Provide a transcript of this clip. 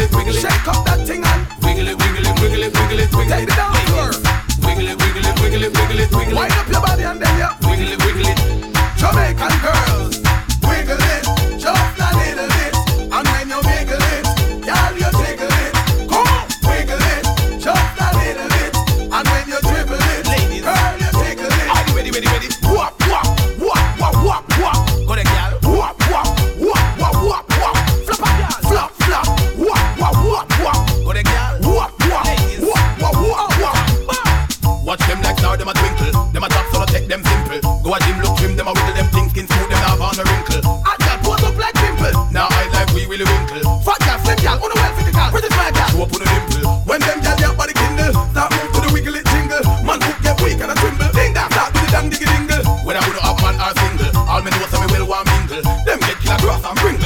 wiggle it, wiggle it. Shake up that thing and wiggle it, wiggle it, wiggle it, wiggle it, wiggle it. take it. down floor. Wiggle it, wiggle it, wiggle it, wiggle it, wiggle Wind it. up Go a gym, look trim, them a wiggle them thin skin smooth, them have on a wrinkle. And girl pose up like pimple. Now I like we really winkle. Fat girl, slim girl, on the well physical. Pretty smart girl. Show up on a dimple. When them girl get body kindle, start move to the wiggle it jingle. Man hook get weak and a tremble. Ding dong, start with the dang diggy dingle. When I put up man or single, all me know say me will want mingle. Them get killer grass and pringle.